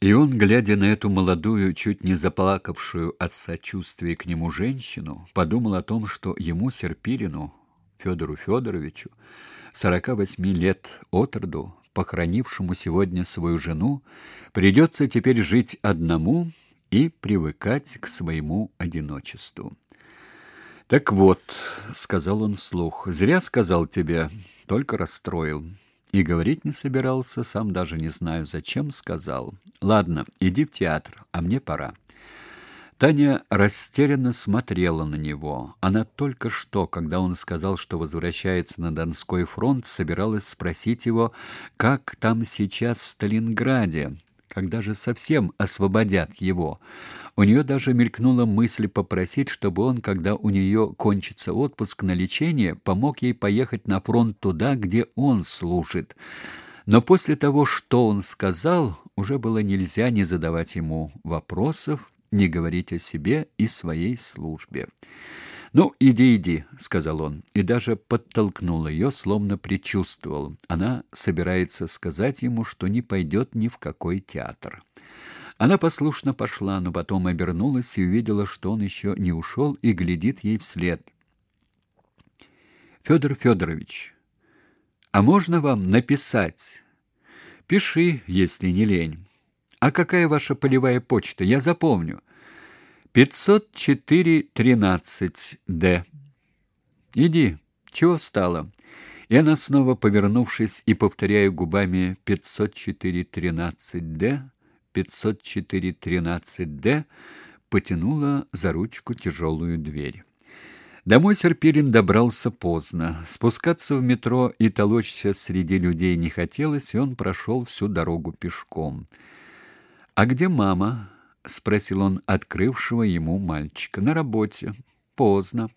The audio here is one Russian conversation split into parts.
И он, глядя на эту молодую, чуть не заплакавшую от сочувствия к нему женщину, подумал о том, что ему, Серпилину, Федору Федоровичу, сорока восьми лет от роду, похоронившему сегодня свою жену, придется теперь жить одному и привыкать к своему одиночеству. «Так вот», — сказал он вслух, — «зря сказал тебе, только расстроил». И говорить не собирался, сам даже не знаю, зачем сказал. Ладно, иди в театр, а мне пора. Таня растерянно смотрела на него. Она только что, когда он сказал, что возвращается на Донской фронт, собиралась спросить его, как там сейчас в Сталинграде, когда же совсем освободят его. У нее даже мелькнула мысль попросить, чтобы он, когда у нее кончится отпуск на лечение, помог ей поехать на фронт туда, где он служит. Но после того, что он сказал, уже было нельзя не задавать ему вопросов, не говорить о себе и своей службе. «Ну, иди, иди», — сказал он, и даже подтолкнул ее, словно предчувствовал. Она собирается сказать ему, что не пойдет ни в какой театр. Она послушно пошла, но потом обернулась и увидела, что он еще не ушел и глядит ей вслед. Федор Федорович, а можно вам написать? Пиши, если не лень. А какая ваша полевая почта? Я запомню. 504-13-Д. Иди, чего стало? И она снова, повернувшись и повторяя губами 504-13-Д, 504-13-Д потянула за ручку тяжелую дверь. Домой Серпилин добрался поздно. Спускаться в метро и толочься среди людей не хотелось, и он прошел всю дорогу пешком. «А где мама?» — спросил он открывшего ему мальчика. «На работе. Поздно.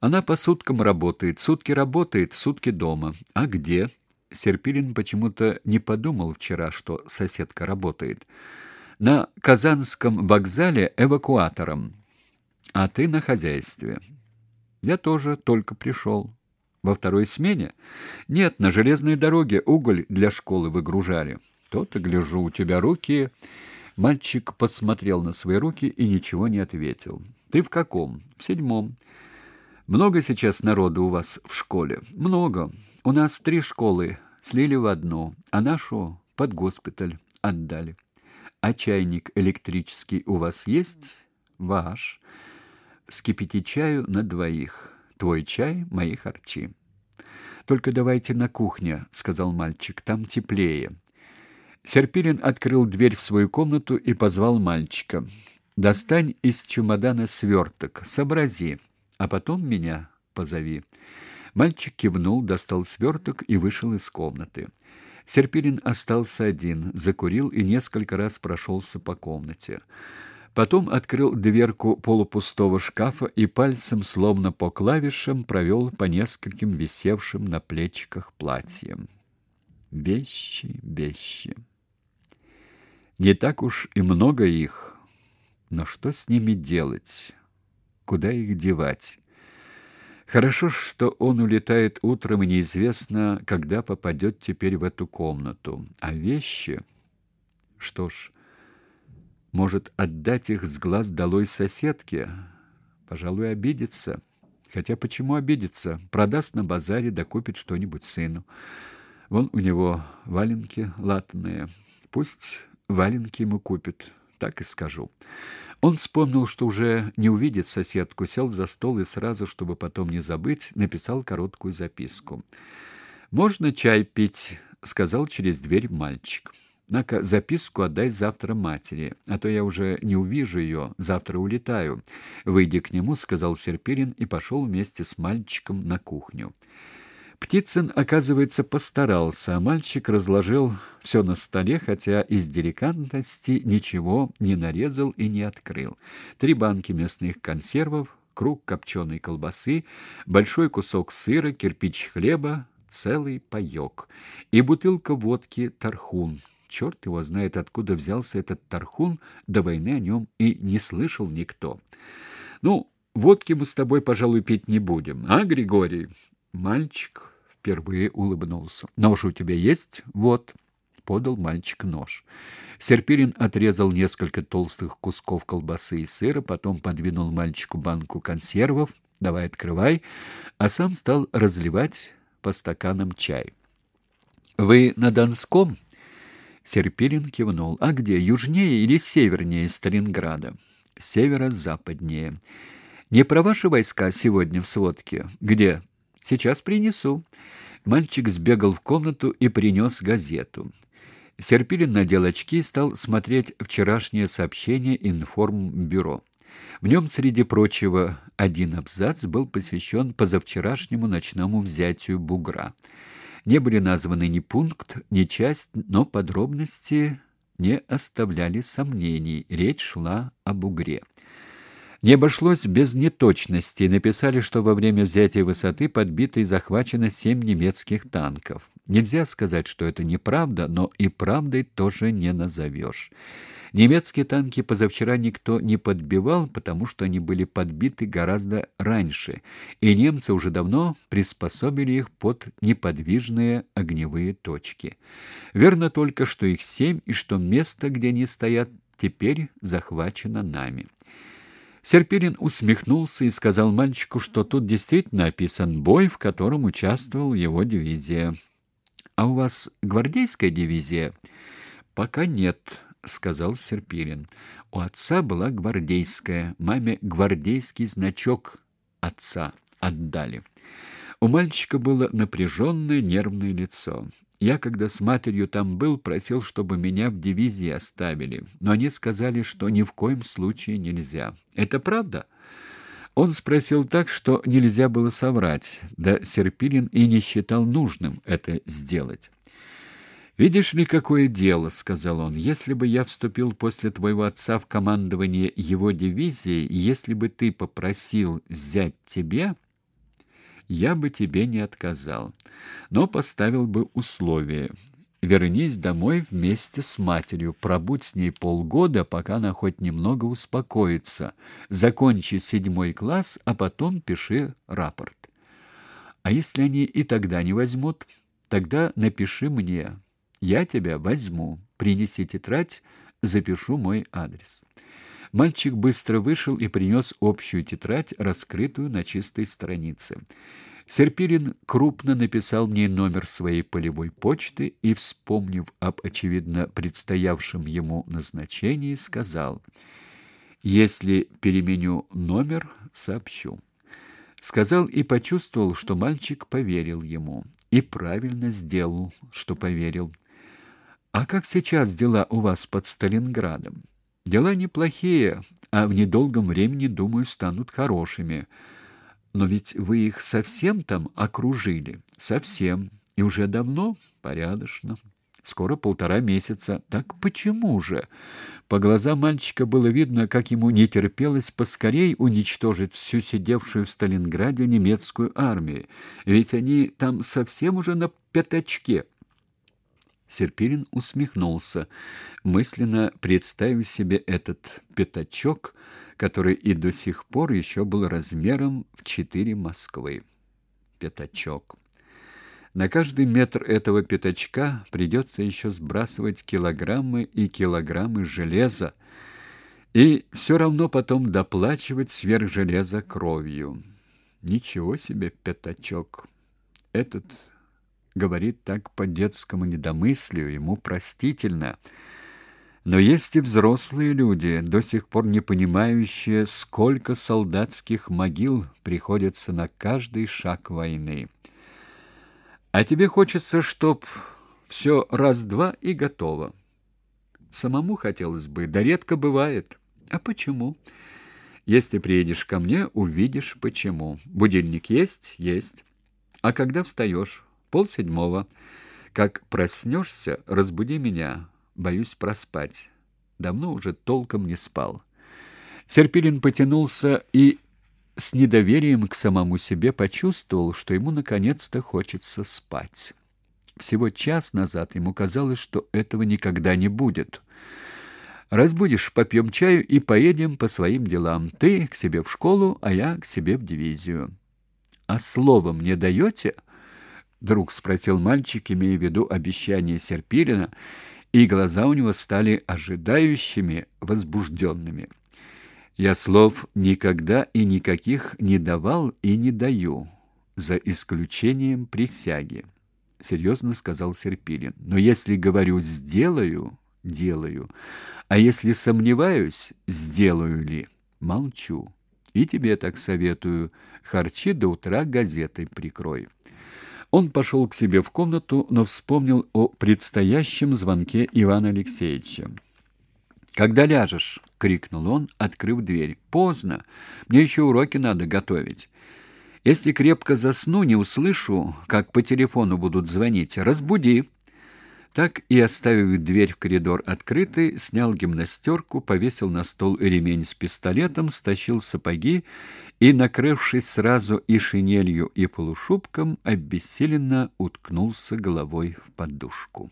Она по суткам работает. Сутки работает, сутки дома. А где?» Серпилин почему-то не подумал вчера, что соседка работает. На Казанском вокзале эвакуатором. А ты на хозяйстве. Я тоже только пришел. Во второй смене? Нет, на железной дороге уголь для школы выгружали. То-то гляжу, у тебя руки. Мальчик посмотрел на свои руки и ничего не ответил. Ты в каком? В седьмом. Много сейчас народу у вас в школе? Много. У нас три школы слили в одну, а нашу под госпиталь отдали. А чайник электрический у вас есть? Ваш. Вскипяти чаю на двоих. Твой чай, мои харчи. Только давайте на кухне, сказал мальчик. Там теплее. Серпилин открыл дверь в свою комнату и позвал мальчика. Достань из чемодана сверток, сообрази, а потом меня позови. Мальчик кивнул, достал сверток и вышел из комнаты. Серпилин остался один, закурил и несколько раз прошелся по комнате. Потом открыл дверку полупустого шкафа и пальцем, словно по клавишам, провел по нескольким висевшим на плечиках платьям. Вещи, вещи. Не так уж и много их, но что с ними делать? Куда их девать? Хорошо, что он улетает утром, и неизвестно, когда попадет теперь в эту комнату. А вещи... Что ж, может, отдать их с глаз долой соседке? Пожалуй, обидится. Хотя почему обидится? Продаст на базаре, докупит что-нибудь сыну. Вон у него валенки латные. Пусть валенки ему купит, так и скажу. Он вспомнил, что уже не увидит соседку, сел за стол и сразу, чтобы потом не забыть, написал короткую записку. «Можно чай пить?» — сказал через дверь мальчик. «Однако записку отдай завтра матери, а то я уже не увижу ее, завтра улетаю». «Выйди к нему», — сказал Серпилин и пошел вместе с мальчиком на кухню. Птицын, оказывается, постарался, а мальчик разложил все на столе, хотя из деликатности ничего не нарезал и не открыл. Три банки мясных консервов, круг копченой колбасы, большой кусок сыра, кирпич хлеба, целый паёк и бутылка водки «Тархун». Черт его знает, откуда взялся этот «Тархун», до войны о нем и не слышал никто. «Ну, водки мы с тобой, пожалуй, пить не будем, а, Григорий?» Мальчик впервые улыбнулся. «Нож у тебя есть? Вот». подал мальчик нож. Серпирин отрезал несколько толстых кусков колбасы и сыра, потом подвинул мальчику банку консервов, давай открывай, а сам стал разливать по стаканам чай. Вы на Донском? Серпирин кивнул. А где, южнее или севернее Сталинграда? Северо-западнее. Не про ваши войска сегодня в сводке. Где? Сейчас принесу. Мальчик сбегал в комнату и принес газету. Серпилин надел очки и стал смотреть вчерашнее сообщение информбюро. В нем, среди прочего, один абзац был посвящен позавчерашнему ночному взятию бугра. Не были названы ни пункт, ни часть, но подробности не оставляли сомнений. Речь шла о бугре. Не обошлось без неточностей. Написали, что во время взятия высоты подбито и захвачено семь немецких танков. Нельзя сказать, что это неправда, но и правдой тоже не назовешь. Немецкие танки позавчера никто не подбивал, потому что они были подбиты гораздо раньше, и немцы уже давно приспособили их под неподвижные огневые точки. Верно только, что их семь, и что место, где они стоят, теперь захвачено нами. Серпирин усмехнулся и сказал мальчику, что тут действительно описан бой, в котором участвовал его дивизия. А у вас гвардейская дивизия? Пока нет, сказал Серпирин. У отца была гвардейская, маме гвардейский значок отца отдали. У мальчика было напряженное нервное лицо. Я, когда с матерью там был, просил, чтобы меня в дивизии оставили, но они сказали, что ни в коем случае нельзя. Это правда? Он спросил так, что нельзя было соврать, да Серпилин и не считал нужным это сделать. «Видишь ли, какое дело», — сказал он, — «если бы я вступил после твоего отца в командование его дивизией, если бы ты попросил взять тебя...» я бы тебе не отказал, но поставил бы условие. Вернись домой вместе с матерью, пробудь с ней полгода, пока она хоть немного успокоится. Закончи седьмой класс, а потом пиши рапорт. А если они и тогда не возьмут, тогда напиши мне. Я тебя возьму. Принеси тетрадь, запишу мой адрес. Мальчик быстро вышел и принес общую тетрадь, раскрытую на чистой странице. Серпилин крупно написал мне номер своей полевой почты и, вспомнив об очевидно предстоявшем ему назначении, сказал: "Если переменю номер, сообщу". Сказал и почувствовал, что мальчик поверил ему, и правильно сделал, что поверил. А как сейчас дела у вас под Сталинградом? Дела неплохие, а в недолгом времени, думаю, станут хорошими. Но ведь вы их совсем там окружили, совсем, и уже давно, порядочно. Скоро полтора месяца. Так почему же? По глазам мальчика было видно, как ему не терпелось поскорей уничтожить всю сидевшую в Сталинграде немецкую армию. Ведь они там совсем уже на пятачке. Серпирин усмехнулся, мысленно представив себе этот пятачок, который и до сих пор еще был размером в четыре Москвы. Пятачок. На каждый метр этого пятачка придется еще сбрасывать килограммы и килограммы железа, и все равно потом доплачивать сверх железа кровью. Ничего себе пятачок. Этот говорит так по детскому недомыслию, ему простительно. Но есть и взрослые люди, до сих пор не понимающие, сколько солдатских могил приходится на каждый шаг войны. А тебе хочется, чтоб все раз-два и готово. Самому хотелось бы, да редко бывает. А почему? Если приедешь ко мне, увидишь почему. Будильник есть? Есть. А когда встаешь? Полседьмого. Как проснешься, разбуди меня. Боюсь проспать. Давно уже толком не спал. Серпилин потянулся и с недоверием к самому себе почувствовал, что ему наконец-то хочется спать. Всего час назад ему казалось, что этого никогда не будет. Разбудишь, попьем чаю и поедем по своим делам. Ты к себе в школу, а я к себе в дивизию. А слово мне даете?» Вдруг спросил мальчик, имея в виду обещание Серпилина, и глаза у него стали ожидающими, возбужденными. Я слов никогда и никаких не давал и не даю, за исключением присяги, серьезно сказал Серпилин. Но если говорю сделаю, делаю. А если сомневаюсь, сделаю ли, молчу. И тебе так советую: харчи до утра газетой прикрой. Он пошел к себе в комнату, но вспомнил о предстоящем звонке Ивана Алексеевича. Когда ляжешь, крикнул он, открыв дверь. Поздно. Мне еще уроки надо готовить. Если крепко засну, не услышу, как по телефону будут звонить. Разбуди. Так и оставив дверь в коридор открытой, снял гимнастерку, повесил на стол ремень с пистолетом, стащил сапоги и, накрывшись сразу и шинелью, и полушубком, обессиленно уткнулся головой в подушку.